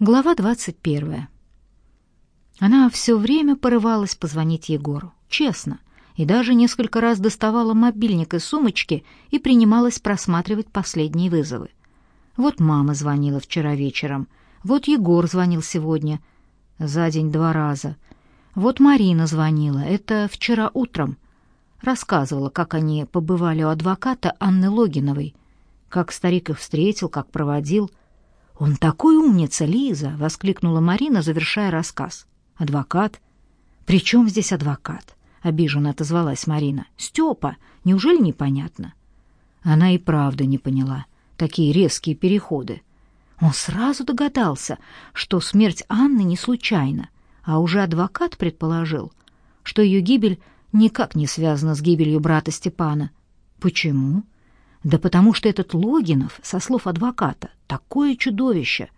Глава 21. Она все время порывалась позвонить Егору, честно, и даже несколько раз доставала мобильник из сумочки и принималась просматривать последние вызовы. Вот мама звонила вчера вечером, вот Егор звонил сегодня, за день два раза. Вот Марина звонила, это вчера утром. Рассказывала, как они побывали у адвоката Анны Логиновой, как старик их встретил, как проводил — «Он такой умница, Лиза!» — воскликнула Марина, завершая рассказ. «Адвокат?» «При чем здесь адвокат?» — обиженно отозвалась Марина. «Степа! Неужели непонятно?» Она и правда не поняла. Такие резкие переходы. Он сразу догадался, что смерть Анны не случайна, а уже адвокат предположил, что ее гибель никак не связана с гибелью брата Степана. Почему? Да потому что этот Логинов, со слов адвоката, такое чудовище.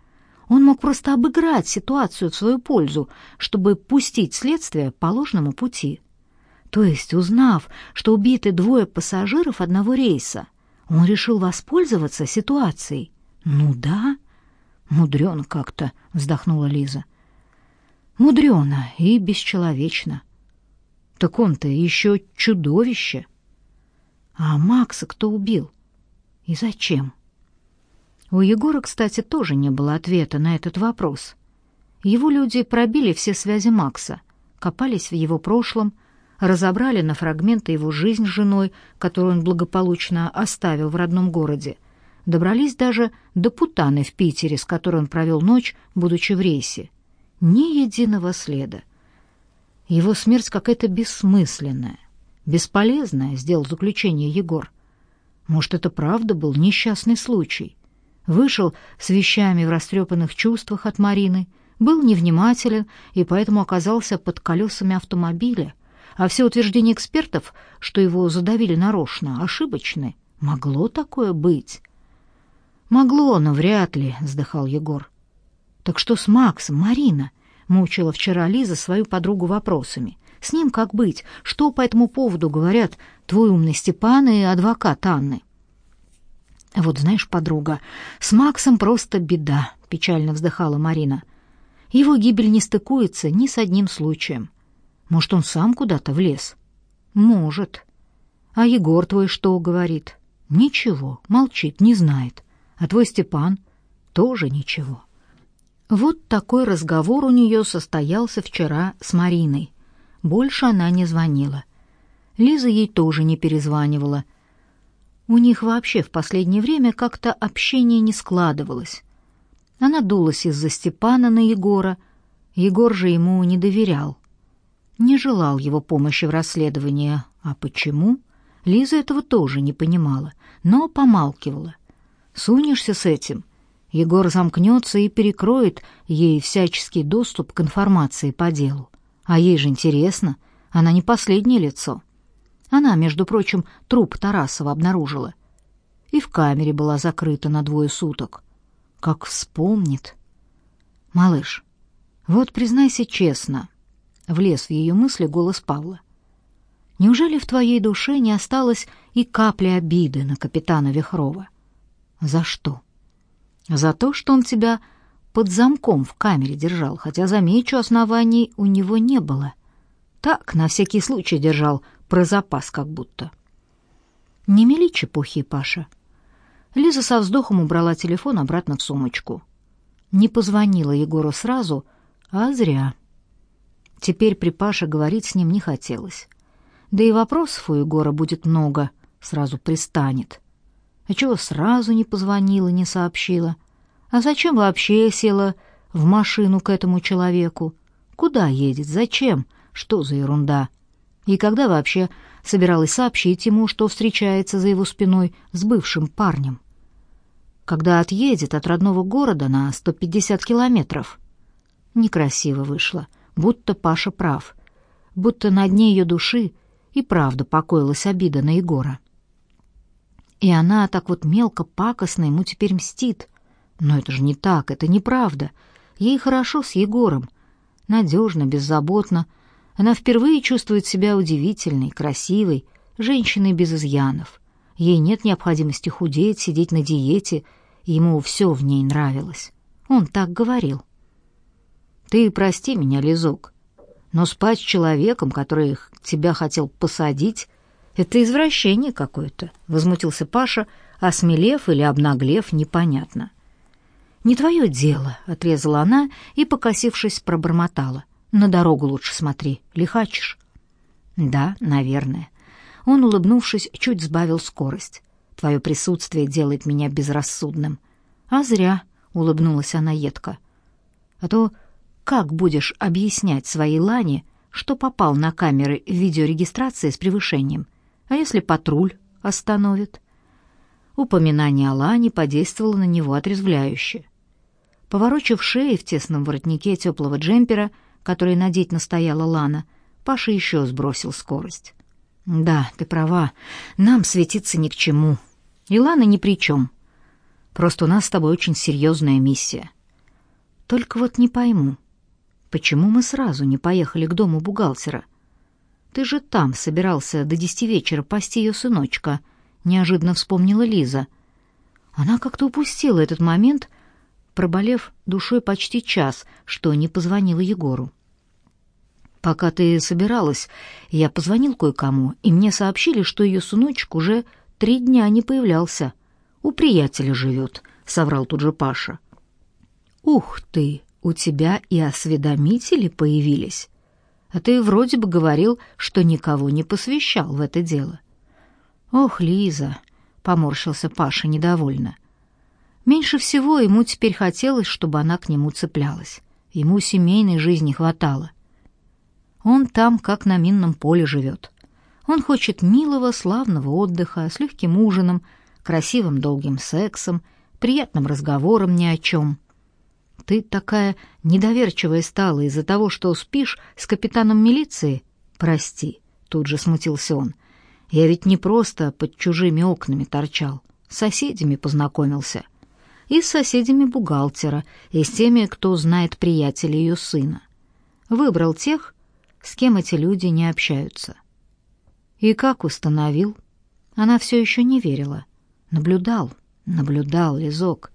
Он мог просто обыграть ситуацию в свою пользу, чтобы пустить следствие по ложному пути. То есть, узнав, что убиты двое пассажиров одного рейса, он решил воспользоваться ситуацией. Ну да, мудрено как-то, вздохнула Лиза. Мудрено и бесчеловечно. Так он-то еще чудовище. А Макса кто убил? И зачем? У Егора, кстати, тоже не было ответа на этот вопрос. Его люди пробили все связи Макса, копались в его прошлом, разобрали на фрагменты его жизнь с женой, которую он благополучно оставил в родном городе, добрались даже до Путаны в Питере, с которой он провел ночь, будучи в рейсе. Ни единого следа. Его смерть какая-то бессмысленная, бесполезная, сделал заключение Егор. Может, это правда был несчастный случай? Вышел с вещами в растрепанных чувствах от Марины, был невнимателен и поэтому оказался под колесами автомобиля, а все утверждения экспертов, что его задавили нарочно, ошибочны. Могло такое быть? Могло, но вряд ли, вздыхал Егор. Так что с Максом, Марина? Мучила вчера Лиза свою подругу вопросами. С ним как быть? Что по этому поводу говорят твой умный Степан и адвокат Анны? Вот знаешь, подруга, с Максом просто беда, печально вздыхала Марина. Его гибель не стыкуется ни с одним случаем. Может, он сам куда-то влез? Может. А Егор твой что говорит? Ничего, молчит, не знает. А твой Степан тоже ничего. Вот такой разговор у нее состоялся вчера с Мариной. Больше она не звонила. Лиза ей тоже не перезванивала. У них вообще в последнее время как-то общение не складывалось. Она дулась из-за Степана на Егора. Егор же ему не доверял. Не желал его помощи в расследовании. А почему? Лиза этого тоже не понимала, но помалкивала. Сунешься с этим, Егор замкнется и перекроет ей всяческий доступ к информации по делу. А ей же интересно, она не последнее лицо. Она, между прочим, труп Тарасова обнаружила. И в камере была закрыта на двое суток. Как вспомнит. Малыш, вот признайся честно, влез в ее мысли голос Павла. Неужели в твоей душе не осталось и капли обиды на капитана Вихрова? За что? За то, что он тебя под замком в камере держал, хотя, замечу, оснований у него не было. Так, на всякий случай держал, про запас как будто. Не мели чепухи, Паша. Лиза со вздохом убрала телефон обратно в сумочку. Не позвонила Егору сразу, а зря. Теперь при Паше говорить с ним не хотелось. Да и вопросов у Егора будет много, сразу пристанет. А чего сразу не позвонила, не сообщила? А зачем вообще села в машину к этому человеку? Куда едет? Зачем? Что за ерунда? И когда вообще собиралась сообщить ему, что встречается за его спиной с бывшим парнем? Когда отъедет от родного города на 150 километров? Некрасиво вышло, будто Паша прав, будто на дне ее души и правда покоилась обида на Егора. И она так вот мелко пакостно ему теперь мстит, но это же не так, это неправда. Ей хорошо с Егором. Надежно, беззаботно. Она впервые чувствует себя удивительной, красивой, женщиной без изъянов. Ей нет необходимости худеть, сидеть на диете, ему все в ней нравилось. Он так говорил. Ты прости меня, Лизок, но спать с человеком, который тебя хотел посадить, это извращение какое-то, возмутился Паша, осмелев или обнаглев, непонятно. Не твое дело, отрезала она и, покосившись, пробормотала. На дорогу лучше смотри, лихачишь. Да, наверное. Он, улыбнувшись, чуть сбавил скорость. Твое присутствие делает меня безрассудным. А зря, улыбнулась она едко. А то как будешь объяснять своей Лане, что попал на камеры видеорегистрации с превышением? А если патруль остановит? Упоминание о Лане подействовало на него отрезвляюще. Поворочив шеей в тесном воротнике теплого джемпера, который надеть настояла Лана, Паша еще сбросил скорость. «Да, ты права, нам светиться ни к чему. И Лана ни при чем. Просто у нас с тобой очень серьезная миссия. Только вот не пойму, почему мы сразу не поехали к дому бухгалтера? Ты же там собирался до десяти вечера пасти ее сыночка», — неожиданно вспомнила Лиза. Она как-то упустила этот момент, проболев душой почти час, что не позвонила Егору. Пока ты собиралась, я позвонил кое-кому, и мне сообщили, что ее сыночек уже три дня не появлялся. У приятеля живет», — соврал тут же Паша. «Ух ты, у тебя и осведомители появились. А ты вроде бы говорил, что никого не посвящал в это дело». «Ох, Лиза», — поморщился Паша недовольно. Меньше всего ему теперь хотелось, чтобы она к нему цеплялась. Ему семейной жизни хватало. Он там, как на минном поле, живет. Он хочет милого, славного отдыха с легким ужином, красивым долгим сексом, приятным разговором ни о чем. Ты такая недоверчивая стала из-за того, что спишь с капитаном милиции? Прости, тут же смутился он. Я ведь не просто под чужими окнами торчал, с соседями познакомился. И с соседями бухгалтера, и с теми, кто знает приятелей ее сына. Выбрал тех, с кем эти люди не общаются. И как установил? Она все еще не верила. Наблюдал, наблюдал Лизок.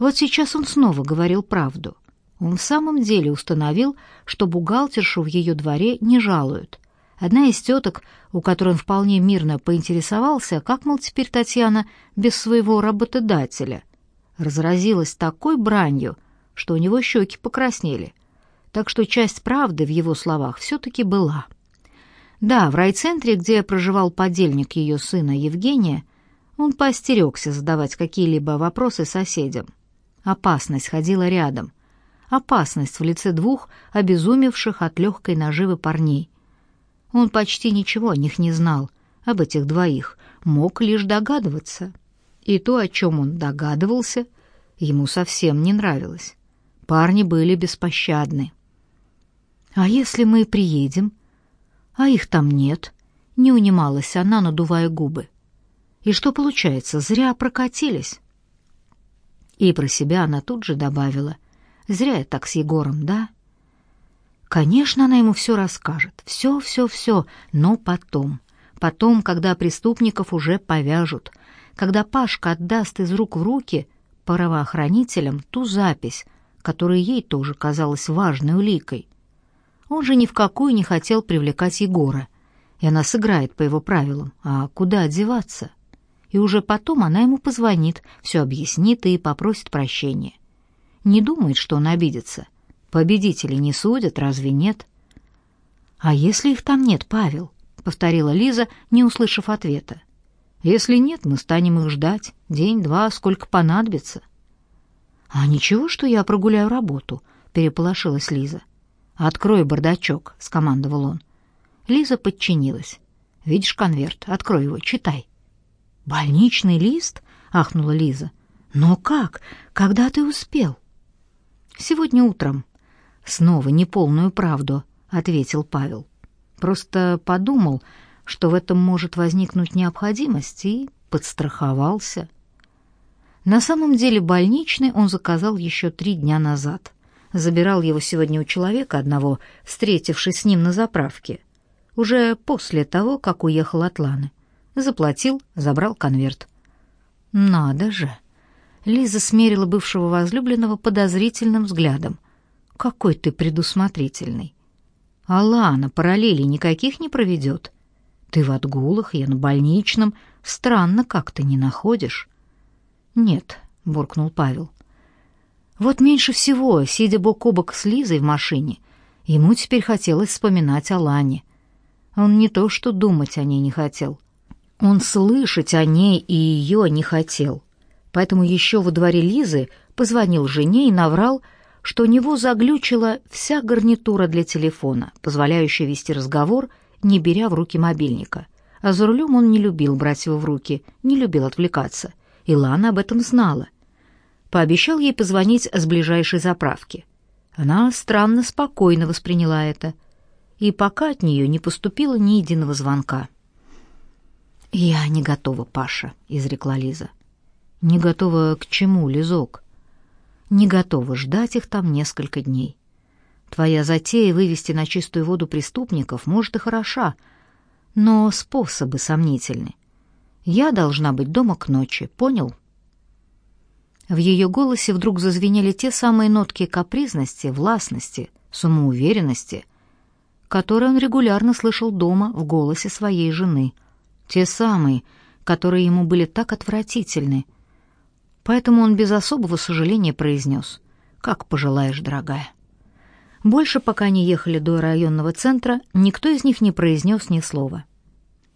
Вот сейчас он снова говорил правду. Он в самом деле установил, что бухгалтершу в ее дворе не жалуют. Одна из теток, у которой он вполне мирно поинтересовался, как, мол, теперь Татьяна без своего работодателя, разразилась такой бранью, что у него щеки покраснели так что часть правды в его словах все-таки была. Да, в райцентре, где проживал подельник ее сына Евгения, он поостерегся задавать какие-либо вопросы соседям. Опасность ходила рядом. Опасность в лице двух обезумевших от легкой наживы парней. Он почти ничего о них не знал, об этих двоих, мог лишь догадываться. И то, о чем он догадывался, ему совсем не нравилось. Парни были беспощадны. «А если мы приедем?» «А их там нет», — не унималась она, надувая губы. «И что получается, зря прокатились?» И про себя она тут же добавила. «Зря я так с Егором, да?» Конечно, она ему все расскажет. Все, все, все. Но потом. Потом, когда преступников уже повяжут. Когда Пашка отдаст из рук в руки правоохранителям ту запись, которая ей тоже казалась важной уликой. Он же ни в какую не хотел привлекать Егора, и она сыграет по его правилам. А куда одеваться? И уже потом она ему позвонит, все объяснит и попросит прощения. Не думает, что он обидится. Победители не судят, разве нет? А если их там нет, Павел? повторила Лиза, не услышав ответа. Если нет, мы станем их ждать день-два, сколько понадобится. А ничего, что я прогуляю работу, переполошилась Лиза. «Открой бардачок», — скомандовал он. Лиза подчинилась. «Видишь конверт? Открой его, читай». «Больничный лист?» — ахнула Лиза. «Но как? Когда ты успел?» «Сегодня утром». «Снова неполную правду», — ответил Павел. «Просто подумал, что в этом может возникнуть необходимость, и подстраховался». На самом деле больничный он заказал еще три дня назад — забирал его сегодня у человека одного, встретившись с ним на заправке. Уже после того, как уехал от Ланы. Заплатил, забрал конверт. «Надо же!» Лиза смерила бывшего возлюбленного подозрительным взглядом. Какой ты предусмотрительный. Алана параллели никаких не проведет. Ты в отгулах, я на больничном. Странно, как ты не находишь. Нет, буркнул Павел. Вот меньше всего, сидя бок о бок с Лизой в машине, ему теперь хотелось вспоминать о Лане. Он не то что думать о ней не хотел. Он слышать о ней и ее не хотел. Поэтому еще во дворе Лизы позвонил жене и наврал, что у него заглючила вся гарнитура для телефона, позволяющая вести разговор, не беря в руки мобильника. А за рулем он не любил брать его в руки, не любил отвлекаться. И Лана об этом знала. Пообещал ей позвонить с ближайшей заправки. Она странно спокойно восприняла это. И пока от нее не поступило ни единого звонка. «Я не готова, Паша», — изрекла Лиза. «Не готова к чему, Лизок?» «Не готова ждать их там несколько дней. Твоя затея вывести на чистую воду преступников может и хороша, но способы сомнительны. Я должна быть дома к ночи, понял?» В ее голосе вдруг зазвенели те самые нотки капризности, властности, самоуверенности, которые он регулярно слышал дома в голосе своей жены — те самые, которые ему были так отвратительны. Поэтому он без особого сожаления произнес «Как пожелаешь, дорогая». Больше, пока они ехали до районного центра, никто из них не произнес ни слова.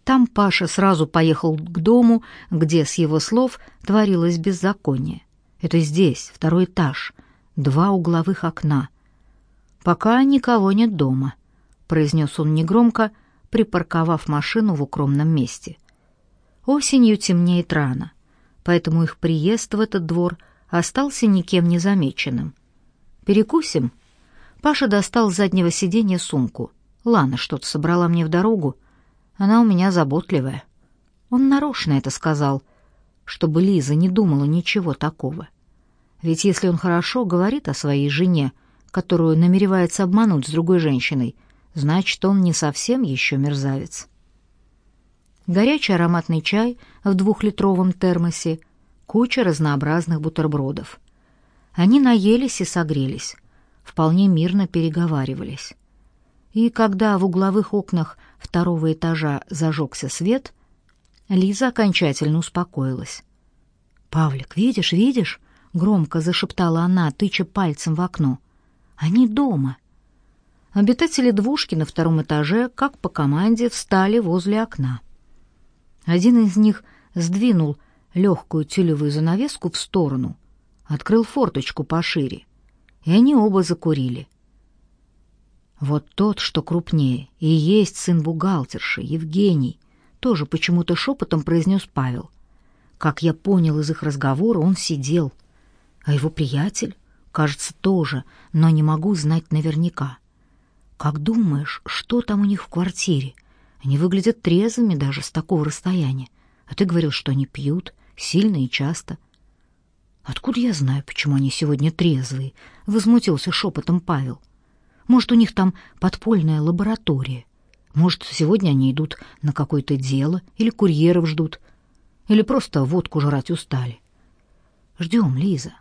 Там Паша сразу поехал к дому, где, с его слов, творилось беззаконие. Это здесь, второй этаж, два угловых окна. «Пока никого нет дома», — произнес он негромко, — припарковав машину в укромном месте. Осенью темнеет рано, поэтому их приезд в этот двор остался никем не замеченным. «Перекусим?» Паша достал с заднего сиденья сумку. «Лана что-то собрала мне в дорогу. Она у меня заботливая». Он нарочно это сказал, чтобы Лиза не думала ничего такого. Ведь если он хорошо говорит о своей жене, которую намеревается обмануть с другой женщиной, значит, он не совсем еще мерзавец. Горячий ароматный чай в двухлитровом термосе, куча разнообразных бутербродов. Они наелись и согрелись, вполне мирно переговаривались. И когда в угловых окнах второго этажа зажегся свет, Лиза окончательно успокоилась. «Павлик, видишь, видишь?» — громко зашептала она, тыча пальцем в окно. «Они дома. Обитатели двушки на втором этаже, как по команде, встали возле окна. Один из них сдвинул легкую тюлевую занавеску в сторону, открыл форточку пошире, и они оба закурили. Вот тот, что крупнее, и есть сын бухгалтерши, Евгений, тоже почему-то шепотом произнес Павел. Как я понял из их разговора, он сидел, а его приятель, кажется, тоже, но не могу знать наверняка. Как думаешь, что там у них в квартире? Они выглядят трезвыми даже с такого расстояния. А ты говорил, что они пьют сильно и часто. Откуда я знаю, почему они сегодня трезвые? Возмутился шепотом Павел. Может, у них там подпольная лаборатория? Может, сегодня они идут на какое-то дело или курьеров ждут? Или просто водку жрать устали? Ждем, Лиза.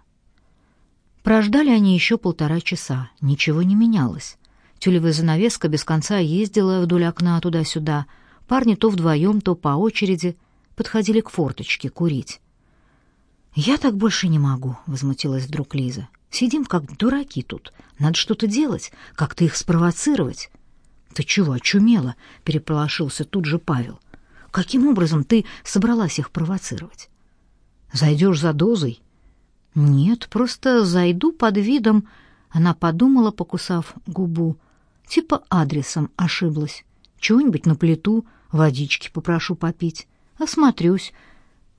Прождали они еще полтора часа. Ничего не менялось. Тюлевая занавеска без конца ездила вдоль окна туда-сюда. Парни то вдвоем, то по очереди подходили к форточке курить. «Я так больше не могу», — возмутилась вдруг Лиза. «Сидим как дураки тут. Надо что-то делать, как-то их спровоцировать». «Ты чего, очумела?» — переполошился тут же Павел. «Каким образом ты собралась их провоцировать?» «Зайдешь за дозой?» «Нет, просто зайду под видом...» Она подумала, покусав губу. Типа адресом ошиблась. Чего-нибудь на плиту, водички попрошу попить. Осмотрюсь.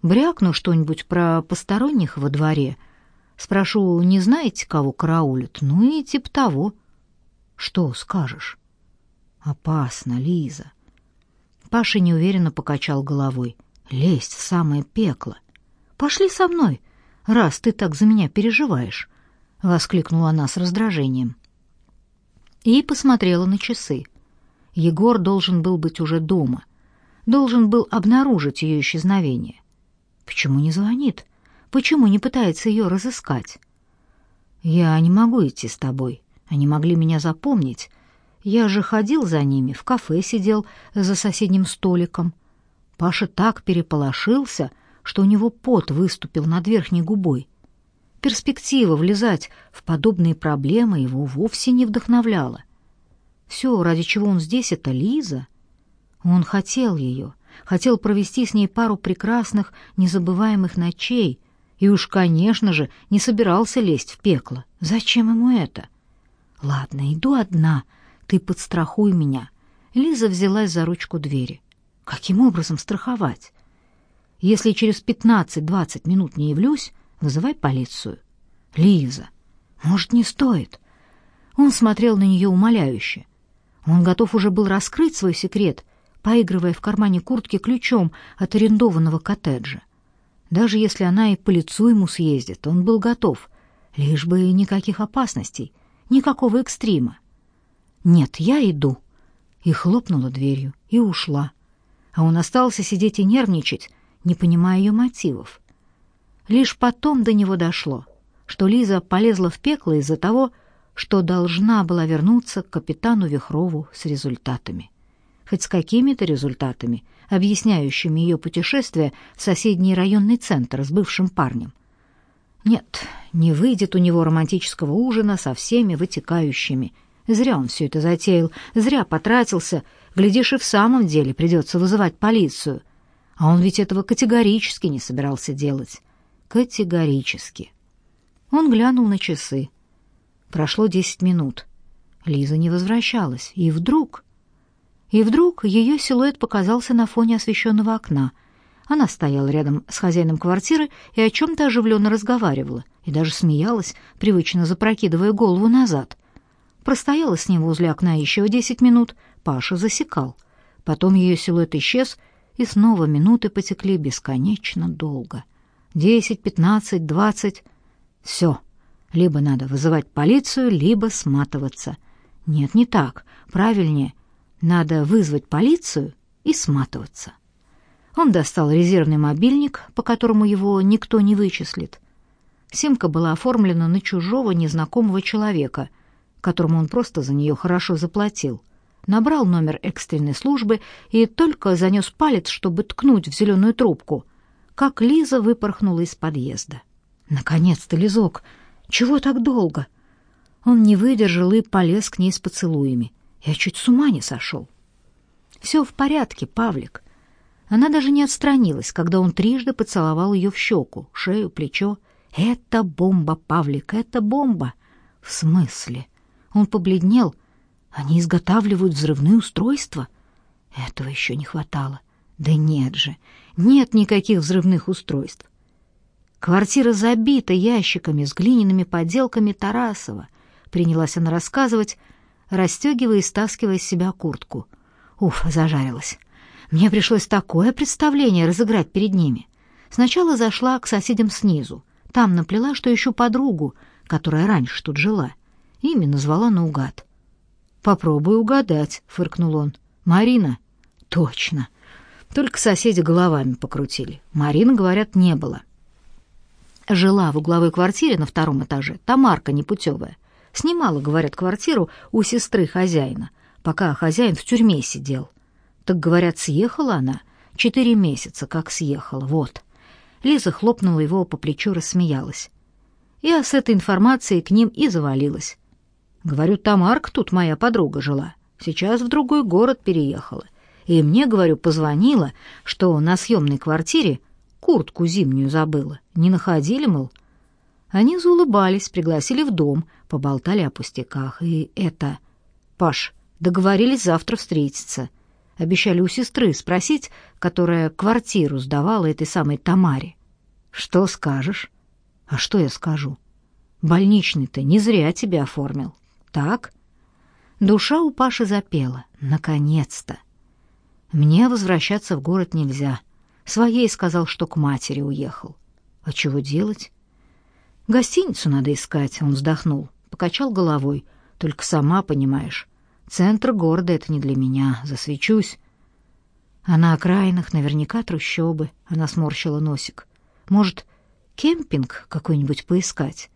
Брякну что-нибудь про посторонних во дворе. Спрошу, не знаете, кого караулят? Ну и типа того. Что скажешь? Опасно, Лиза. Паша неуверенно покачал головой. Лезть в самое пекло. Пошли со мной, раз ты так за меня переживаешь, воскликнула она с раздражением и посмотрела на часы. Егор должен был быть уже дома, должен был обнаружить ее исчезновение. Почему не звонит? Почему не пытается ее разыскать? «Я не могу идти с тобой», — Они могли меня запомнить. Я же ходил за ними, в кафе сидел за соседним столиком. Паша так переполошился, что у него пот выступил над верхней губой. Перспектива влезать в подобные проблемы его вовсе не вдохновляла. Все, ради чего он здесь, это Лиза. Он хотел ее, хотел провести с ней пару прекрасных, незабываемых ночей, и уж, конечно же, не собирался лезть в пекло. Зачем ему это? Ладно, иду одна, ты подстрахуй меня. Лиза взялась за ручку двери. Каким образом страховать? Если через пятнадцать-двадцать минут не явлюсь, вызывай полицию. Лиза, может, не стоит? Он смотрел на нее умоляюще. Он готов уже был раскрыть свой секрет, поигрывая в кармане куртки ключом от арендованного коттеджа. Даже если она и по лицу ему съездит, он был готов, лишь бы никаких опасностей, никакого экстрима. «Нет, я иду», и хлопнула дверью, и ушла. А он остался сидеть и нервничать, не понимая ее мотивов. Лишь потом до него дошло, что Лиза полезла в пекло из-за того, что должна была вернуться к капитану Вихрову с результатами. Хоть с какими-то результатами, объясняющими ее путешествие в соседний районный центр с бывшим парнем. Нет, не выйдет у него романтического ужина со всеми вытекающими. Зря он все это затеял, зря потратился. Глядишь, и в самом деле придется вызывать полицию. А он ведь этого категорически не собирался делать. Категорически. Он глянул на часы. Прошло десять минут. Лиза не возвращалась, и вдруг... И вдруг ее силуэт показался на фоне освещенного окна. Она стояла рядом с хозяином квартиры и о чем-то оживленно разговаривала, и даже смеялась, привычно запрокидывая голову назад. Простояла с ним возле окна еще десять минут, Паша засекал. Потом ее силуэт исчез, и снова минуты потекли бесконечно долго. Десять, пятнадцать, двадцать... Все, либо надо вызывать полицию, либо сматываться. Нет, не так. Правильнее, надо вызвать полицию и сматываться. Он достал резервный мобильник, по которому его никто не вычислит. Симка была оформлена на чужого незнакомого человека, которому он просто за нее хорошо заплатил. Набрал номер экстренной службы и только занес палец, чтобы ткнуть в зеленую трубку, как Лиза выпорхнула из подъезда. «Наконец-то, Лизок!» Чего так долго? Он не выдержал и полез к ней с поцелуями. Я чуть с ума не сошел. Все в порядке, Павлик. Она даже не отстранилась, когда он трижды поцеловал ее в щеку, шею, плечо. Это бомба, Павлик, это бомба. В смысле? Он побледнел. Они изготавливают взрывные устройства? Этого еще не хватало. Да нет же, нет никаких взрывных устройств. Квартира забита ящиками с глиняными поделками Тарасова, принялась она рассказывать, расстегивая и стаскивая с себя куртку. Уф, зажарилась. Мне пришлось такое представление разыграть перед ними. Сначала зашла к соседям снизу. Там наплела, что ищу подругу, которая раньше тут жила. Имя назвала наугад. «Попробуй угадать», — фыркнул он. «Марина?» «Точно». Только соседи головами покрутили. Марины, говорят, не было. Жила в угловой квартире на втором этаже Тамарка непутевая. Снимала, говорят, квартиру у сестры хозяина, пока хозяин в тюрьме сидел. Так, говорят, съехала она. Четыре месяца как съехала, вот. Лиза хлопнула его по плечу, рассмеялась. Я с этой информацией к ним и завалилась. Говорю, Тамарка тут моя подруга жила. Сейчас в другой город переехала. И мне, говорю, позвонила, что на съемной квартире Куртку зимнюю забыла. Не находили, мол? Они заулыбались, пригласили в дом, поболтали о пустяках. И это... Паш, договорились завтра встретиться. Обещали у сестры спросить, которая квартиру сдавала этой самой Тамаре. Что скажешь? А что я скажу? Больничный-то не зря тебя оформил. Так? Душа у Паши запела. Наконец-то. Мне возвращаться в город нельзя. — Своей сказал, что к матери уехал. А чего делать? Гостиницу надо искать, он вздохнул, покачал головой. Только сама понимаешь, центр города это не для меня, засвечусь. А на окраинах наверняка трущобы, она сморщила носик. Может, кемпинг какой-нибудь поискать?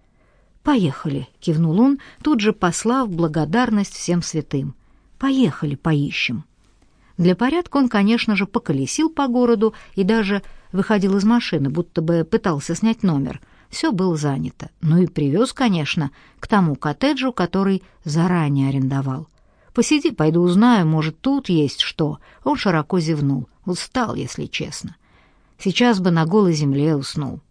«Поехали», — кивнул он, тут же послав благодарность всем святым. «Поехали, поищем». Для порядка он, конечно же, поколесил по городу и даже выходил из машины, будто бы пытался снять номер. Все было занято. Ну и привез, конечно, к тому коттеджу, который заранее арендовал. «Посиди, пойду узнаю, может, тут есть что». Он широко зевнул. Устал, если честно. Сейчас бы на голой земле уснул.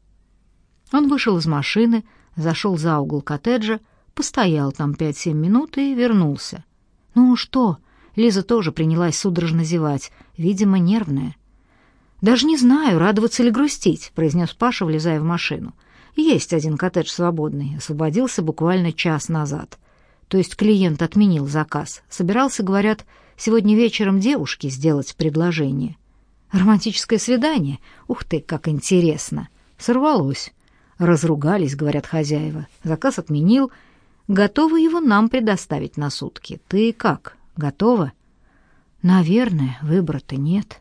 Он вышел из машины, зашел за угол коттеджа, постоял там пять-семь минут и вернулся. «Ну что?» Лиза тоже принялась судорожно зевать, видимо, нервная. «Даже не знаю, радоваться или грустить», — произнес Паша, влезая в машину. «Есть один коттедж свободный, освободился буквально час назад. То есть клиент отменил заказ. Собирался, говорят, сегодня вечером девушке сделать предложение. Романтическое свидание? Ух ты, как интересно!» Сорвалось. Разругались, говорят хозяева. Заказ отменил. Готовы его нам предоставить на сутки. Ты как, готова? Наверное, выбора-то нет.